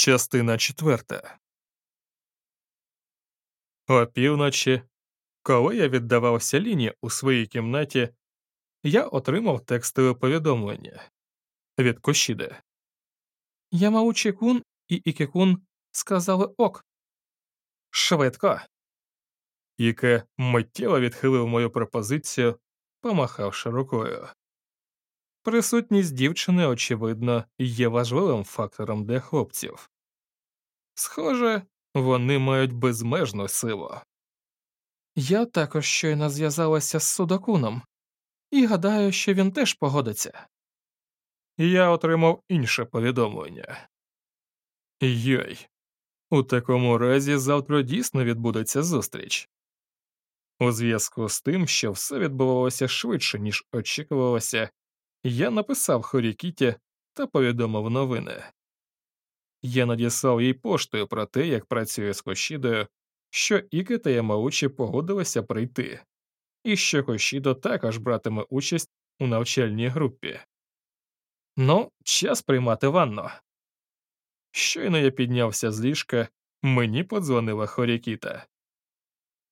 Частина четверта. Опівночі, коли я віддавався Ліні у своїй кімнаті, я отримав текстове повідомлення від Кошіди. Ямаучі кун і Ікекун сказали ок. Швидко. Іке миттєво відхилив мою пропозицію, помахавши рукою. Присутність дівчини, очевидно, є важливим фактором для хлопців. Схоже, вони мають безмежну силу. Я також щойно зв'язалася з Судакуном, і гадаю, що він теж погодиться. Я отримав інше повідомлення. Йой, у такому разі завтра дійсно відбудеться зустріч. У зв'язку з тим, що все відбувалося швидше, ніж очікувалося, я написав Хорікіті та повідомив новини. Я надіслав їй поштою про те, як працює з Кошідою, що Іки та Ямаучі погодилися прийти, і що Кошідо також братиме участь у навчальній групі. Ну, час приймати ванну. Щойно я піднявся з ліжка, мені подзвонила Хорікіта.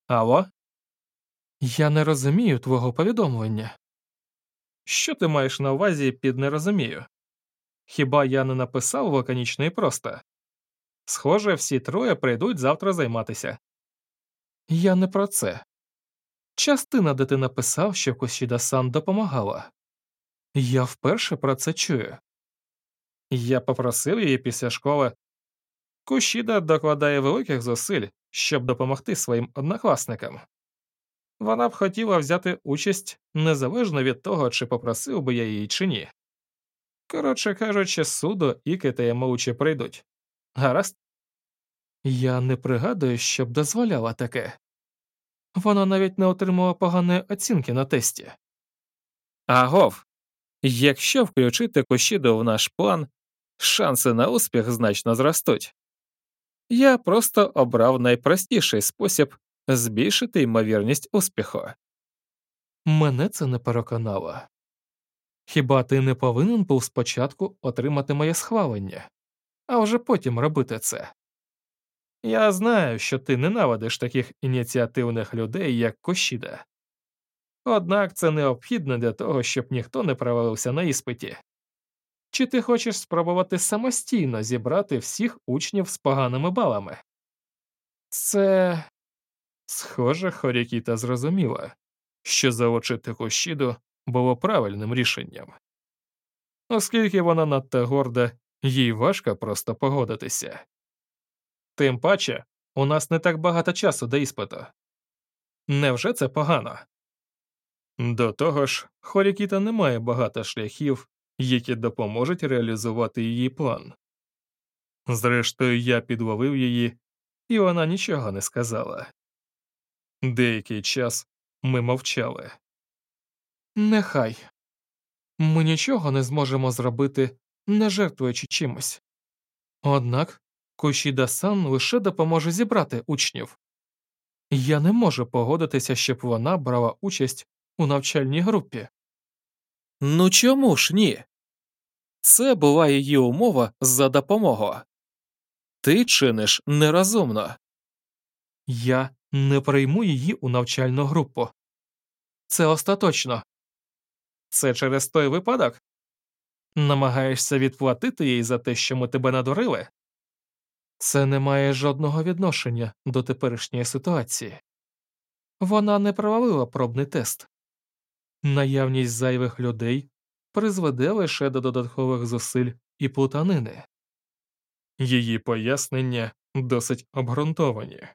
Алло? Я не розумію твого повідомлення. Що ти маєш на увазі під не розумію? Хіба я не написав лаконічно і просто? Схоже, всі троє прийдуть завтра займатися. Я не про це. Частина, де ти написав, що Косіда сан допомагала. Я вперше про це чую. Я попросив її після школи. Кушіда докладає великих зусиль, щоб допомогти своїм однокласникам. Вона б хотіла взяти участь незалежно від того, чи попросив би я її чи ні. Коротше кажучи, судо і та Ямаучі прийдуть. Гаразд? Я не пригадую, щоб дозволяла таке. Вона навіть не отримала поганої оцінки на тесті. Агов, якщо включити Кошіду в наш план, шанси на успіх значно зростуть. Я просто обрав найпростіший спосіб збільшити ймовірність успіху. Мене це не переконало. Хіба ти не повинен був спочатку отримати моє схвалення, а вже потім робити це? Я знаю, що ти ненавидиш таких ініціативних людей, як Кошіда. Однак це необхідно для того, щоб ніхто не провалився на іспиті. Чи ти хочеш спробувати самостійно зібрати всіх учнів з поганими балами? Це Схоже, Хорікіта зрозуміла, що залучити Кошіду було правильним рішенням. Оскільки вона надто горда, їй важко просто погодитися. Тим паче, у нас не так багато часу до іспиту. Невже це погано? До того ж, Хорікіта не має багато шляхів, які допоможуть реалізувати її план. Зрештою, я підловив її, і вона нічого не сказала. Деякий час ми мовчали. Нехай ми нічого не зможемо зробити, не жертвуючи чимось. Однак Кошіда сан лише допоможе зібрати учнів. Я не можу погодитися, щоб вона брала участь у навчальній групі. Ну чому ж ні? Це була її умова за допомогу. Ти чиниш нерозумно. Я не прийму її у навчальну групу. Це остаточно. Це через той випадок? Намагаєшся відплатити їй за те, що ми тебе надурили? Це не має жодного відношення до теперішньої ситуації. Вона не провалила пробний тест. Наявність зайвих людей призведе лише до додаткових зусиль і плутанини. Її пояснення досить обґрунтовані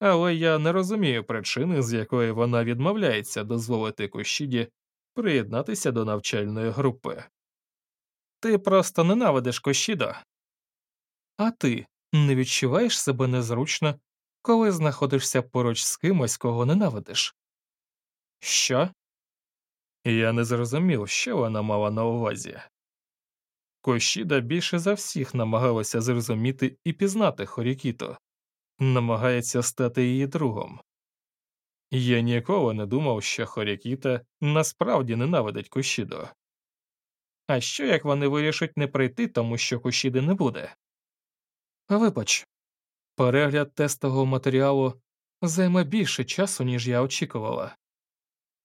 але я не розумію причини, з якої вона відмовляється дозволити Кощіді приєднатися до навчальної групи. Ти просто ненавидиш Кощідо. А ти не відчуваєш себе незручно, коли знаходишся поруч з кимось, кого ненавидиш? Що? Я не зрозумів, що вона мала на увазі. Кощіда більше за всіх намагалася зрозуміти і пізнати Хорікіто намагається стати її другом. Я ніколи не думав, що Хорікіта насправді ненавидить Кушідо. А що як вони вирішать не прийти, тому що Кушіди не буде? Вибач, перегляд тестового матеріалу займе більше часу, ніж я очікувала.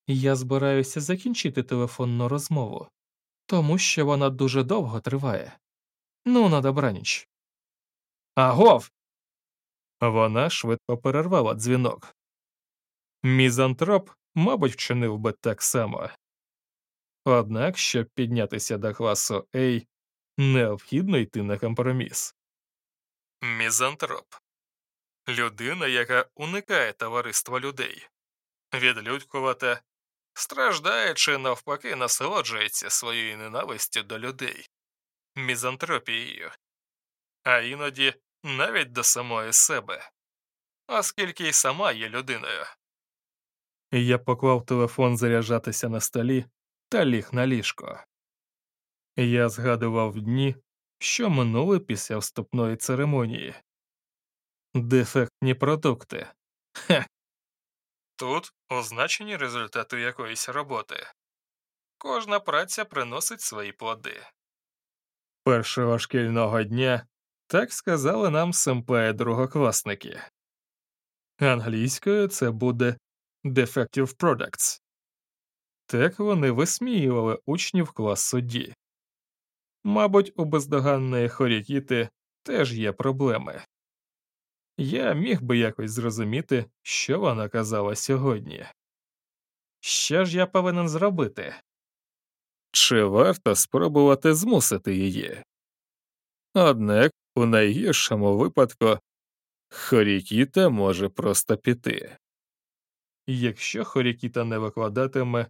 Я збираюся закінчити телефонну розмову, тому що вона дуже довго триває. Ну, на добраніч. Агов. Вона швидко перервала дзвінок. Мізантроп, мабуть, вчинив би так само. Однак, щоб піднятися до класу A, необхідно йти на компроміс. Мізантроп людина, яка уникає товариства людей, відлюдькувата, страждає чи навпаки насолоджується своєю ненавистю до людей, мізантропією, а іноді навіть до самої себе, оскільки й сама є людиною. Я поклав телефон заряджатися на столі та ліг на ліжко. Я згадував дні, що минули після вступної церемонії. Дефектні продукти. Хе. Тут означені результати якоїсь роботи. Кожна праця приносить свої плоди. Першого шкільного дня так сказали нам симпаї другокласники. Англійською це буде Defective Products. Так вони висміювали учнів класу D. Мабуть, у бездоганної хорікіти теж є проблеми. Я міг би якось зрозуміти, що вона казала сьогодні. Що ж я повинен зробити? Чи варто спробувати змусити її? Однак, у найгіршому випадку, Хорікіта може просто піти. Якщо Хорікіта не викладатиме,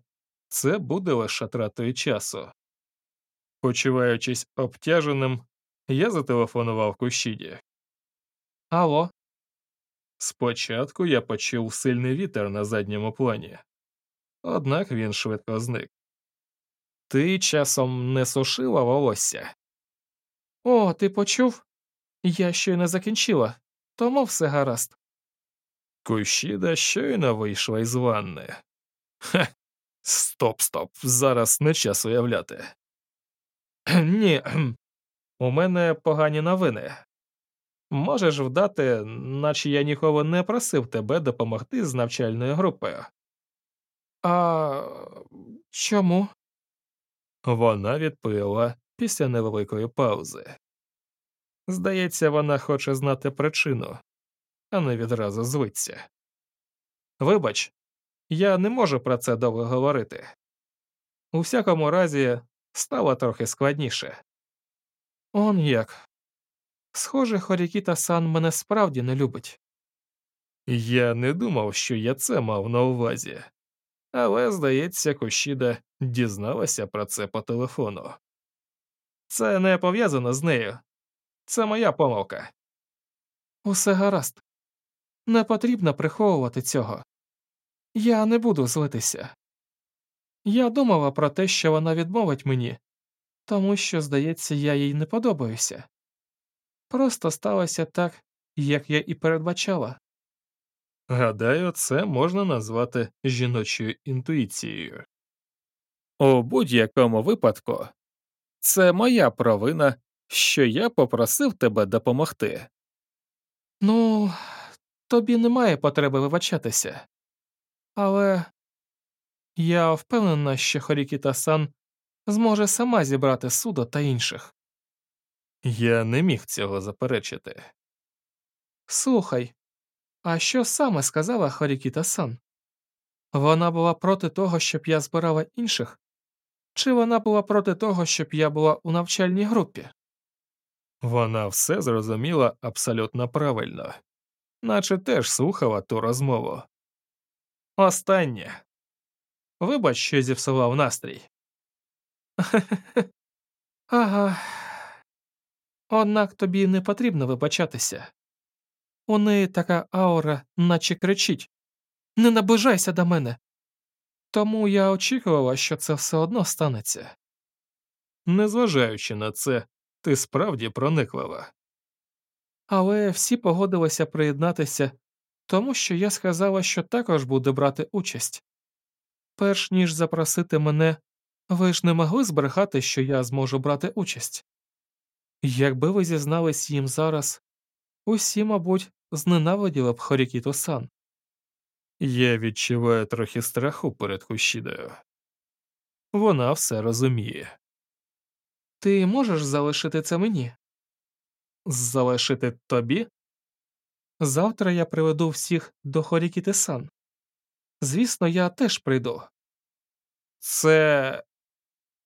це буде лише тратою часу. Почуваючись обтяженим, я зателефонував Кущіді. Алло. Спочатку я почув сильний вітер на задньому плані, однак він швидко зник. Ти часом не сушила волосся? О, ти почув? Я ще й не закінчила, тому все гаразд. Кущіда щойно вийшла із ванни. Хе, стоп, стоп, зараз не час уявляти. Ні, у мене погані новини. Можеш вдати, наче я ніколи не просив тебе допомогти з навчальною групою. А чому? Вона відповіла після невеликої паузи. Здається, вона хоче знати причину, а не відразу звиться. Вибач, я не можу про це довго говорити. У всякому разі, стало трохи складніше. Он як. Схоже, Хорікіта сан мене справді не любить. Я не думав, що я це мав на увазі, але, здається, Кощіда дізналася про це по телефону. Це не пов'язано з нею, це моя помилка. Усе гаразд. Не потрібно приховувати цього. Я не буду злитися. Я думала про те, що вона відмовить мені, тому що, здається, я їй не подобаюся. Просто сталося так, як я і передбачала. Гадаю, це можна назвати жіночою інтуїцією. У будь-якому випадку, це моя провина, що я попросив тебе допомогти. Ну, тобі немає потреби вибачатися. Але я впевнена, що Хорікіта сан зможе сама зібрати судо та інших. Я не міг цього заперечити. Слухай, а що саме сказала Хорікіта сан? Вона була проти того, щоб я збирала інших, чи вона була проти того, щоб я була у навчальній групі? Вона все зрозуміла абсолютно правильно, наче теж слухала ту розмову. Останнє. Вибач, що зіпсував настрій. Ага. Однак тобі не потрібно вибачатися. У неї така аура, наче кричить Не наближайся до мене. Тому я очікувала, що це все одно станеться. Незважаючи на це, ти справді прониклива. Але всі погодилися приєднатися, тому що я сказала, що також буду брати участь. Перш ніж запросити мене, ви ж не могли збрехати, що я зможу брати участь. Якби ви зізнались їм зараз, Усі, мабуть, зненавиділи б Хорікіто сан. Я відчуваю трохи страху перед Хущідою. Вона все розуміє. Ти можеш залишити це мені? Залишити тобі? Завтра я приведу всіх до Хорікіти сан. Звісно, я теж прийду. Це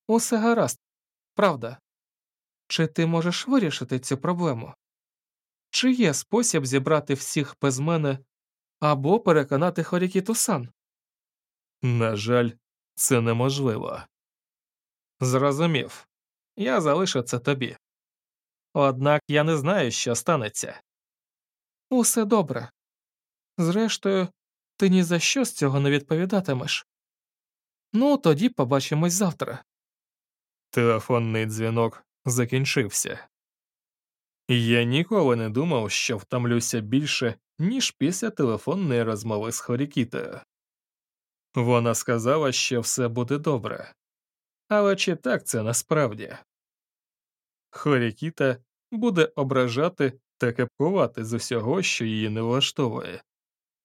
усе гаразд, правда. Чи ти можеш вирішити цю проблему? Чи є спосіб зібрати всіх без мене або переконати Хорікіту сан? На жаль, це неможливо. Зрозумів. Я залишу це тобі. Однак я не знаю, що станеться. Усе добре. Зрештою, ти ні за що з цього не відповідатимеш. Ну, тоді побачимось завтра. Телефонний дзвінок закінчився. Я ніколи не думав, що втомлюся більше, ніж після телефонної розмови з Хорікітою. Вона сказала, що все буде добре. Але чи так це насправді? Хорікіта буде ображати та кепкувати з усього, що її не влаштовує,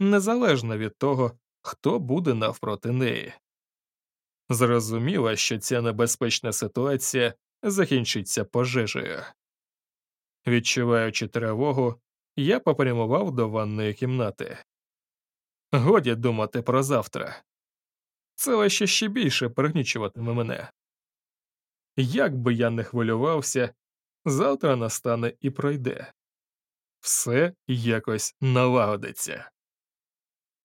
незалежно від того, хто буде навпроти неї. Зрозуміла, що ця небезпечна ситуація закінчиться пожежею. Відчуваючи тривогу, я попрямував до ванної кімнати. Годі думати про завтра. Це лише ще більше пригнічуватиме мене. Як би я не хвилювався, завтра настане і пройде все якось налагодиться.